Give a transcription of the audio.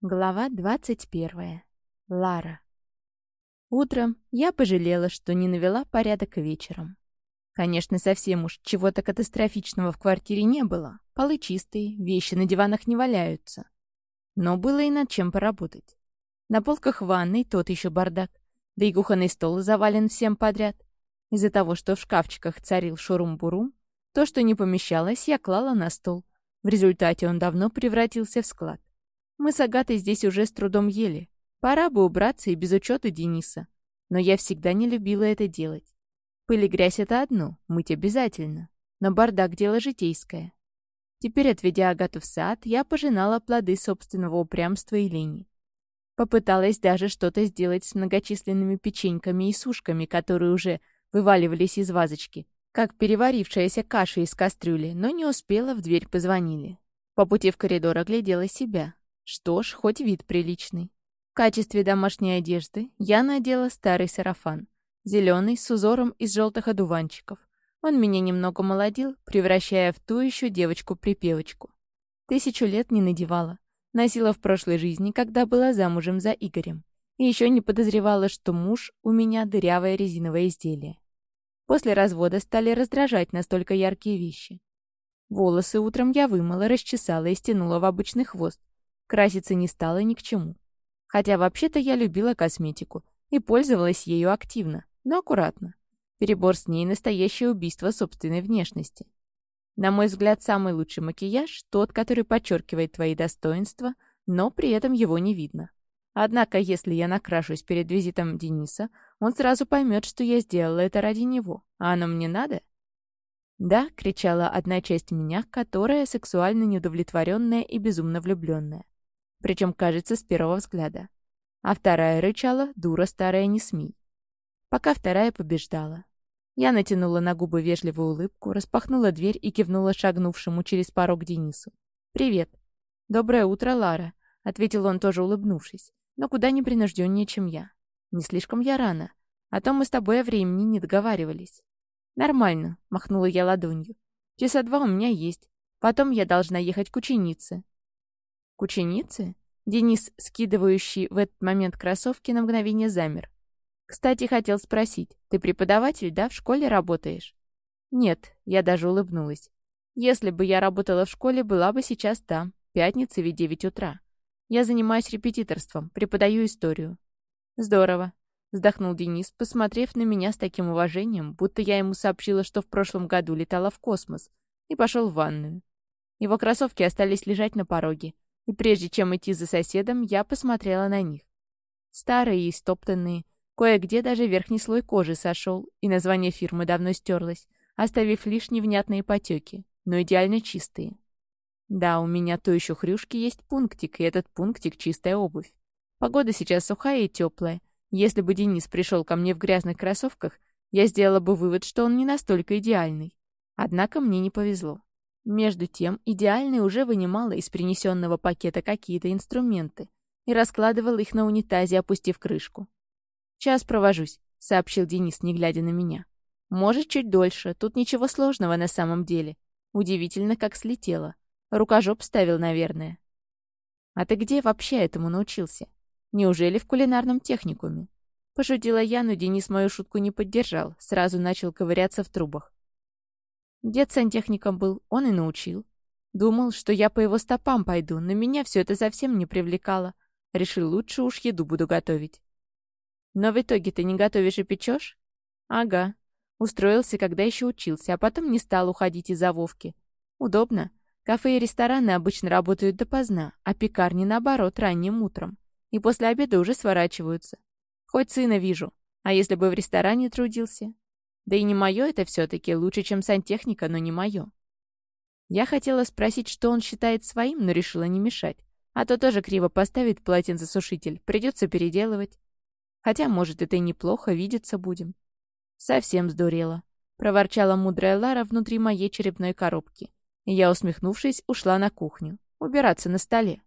Глава двадцать первая. Лара. Утром я пожалела, что не навела порядок вечером. Конечно, совсем уж чего-то катастрофичного в квартире не было. Полы чистые, вещи на диванах не валяются. Но было и над чем поработать. На полках ванной тот еще бардак, да и кухонный стол завален всем подряд. Из-за того, что в шкафчиках царил шурум-бурум, то, что не помещалось, я клала на стол. В результате он давно превратился в склад. Мы с Агатой здесь уже с трудом ели. Пора бы убраться и без учета Дениса. Но я всегда не любила это делать. Пыль и грязь — это одно, мыть обязательно. Но бардак — дело житейское. Теперь, отведя Агату в сад, я пожинала плоды собственного упрямства и лени. Попыталась даже что-то сделать с многочисленными печеньками и сушками, которые уже вываливались из вазочки, как переварившаяся каша из кастрюли, но не успела, в дверь позвонили. По пути в коридор оглядела себя. Что ж, хоть вид приличный. В качестве домашней одежды я надела старый сарафан. Зеленый, с узором из желтых одуванчиков. Он меня немного молодил, превращая в ту еще девочку-припевочку. Тысячу лет не надевала. Носила в прошлой жизни, когда была замужем за Игорем. И еще не подозревала, что муж у меня дырявое резиновое изделие. После развода стали раздражать настолько яркие вещи. Волосы утром я вымыла, расчесала и стянула в обычный хвост, Краситься не стало ни к чему. Хотя вообще-то я любила косметику и пользовалась ею активно, но аккуратно. Перебор с ней — настоящее убийство собственной внешности. На мой взгляд, самый лучший макияж — тот, который подчеркивает твои достоинства, но при этом его не видно. Однако, если я накрашусь перед визитом Дениса, он сразу поймет, что я сделала это ради него. А оно мне надо? «Да», — кричала одна часть меня, которая сексуально неудовлетворенная и безумно влюбленная причем, кажется, с первого взгляда. А вторая рычала «Дура старая, не смей». Пока вторая побеждала. Я натянула на губы вежливую улыбку, распахнула дверь и кивнула шагнувшему через порог Денису. «Привет». «Доброе утро, Лара», — ответил он, тоже улыбнувшись, но куда непринужденнее, чем я. «Не слишком я рано, а то мы с тобой о времени не договаривались». «Нормально», — махнула я ладонью. «Часа два у меня есть. Потом я должна ехать к ученице. К ученице? Денис, скидывающий в этот момент кроссовки, на мгновение замер. «Кстати, хотел спросить, ты преподаватель, да, в школе работаешь?» «Нет», — я даже улыбнулась. «Если бы я работала в школе, была бы сейчас там. Пятница ведь девять утра. Я занимаюсь репетиторством, преподаю историю». «Здорово», — вздохнул Денис, посмотрев на меня с таким уважением, будто я ему сообщила, что в прошлом году летала в космос, и пошел в ванную. Его кроссовки остались лежать на пороге, и прежде чем идти за соседом, я посмотрела на них. Старые и стоптанные, кое-где даже верхний слой кожи сошел, и название фирмы давно стерлось, оставив лишь невнятные потеки, но идеально чистые. Да, у меня то еще хрюшки есть пунктик, и этот пунктик — чистая обувь. Погода сейчас сухая и теплая. Если бы Денис пришел ко мне в грязных кроссовках, я сделала бы вывод, что он не настолько идеальный. Однако мне не повезло. Между тем, идеальный уже вынимала из принесенного пакета какие-то инструменты и раскладывал их на унитазе, опустив крышку. «Час провожусь», — сообщил Денис, не глядя на меня. «Может, чуть дольше. Тут ничего сложного на самом деле. Удивительно, как слетело. Рукожоп ставил, наверное». «А ты где вообще этому научился? Неужели в кулинарном техникуме?» Пошутила я, но Денис мою шутку не поддержал, сразу начал ковыряться в трубах. Дед сантехником был, он и научил. Думал, что я по его стопам пойду, но меня все это совсем не привлекало. Решил, лучше уж еду буду готовить. Но в итоге ты не готовишь и печешь? Ага. Устроился, когда еще учился, а потом не стал уходить из-за Вовки. Удобно. Кафе и рестораны обычно работают допоздна, а пекарни, наоборот, ранним утром. И после обеда уже сворачиваются. Хоть сына вижу. А если бы в ресторане трудился, да и не мое это все-таки, лучше, чем сантехника, но не мое. Я хотела спросить, что он считает своим, но решила не мешать. А то тоже криво поставит полотенцесушитель, придется переделывать. Хотя, может, это и неплохо, видеться будем. Совсем сдурела. Проворчала мудрая Лара внутри моей черепной коробки. И я, усмехнувшись, ушла на кухню. Убираться на столе.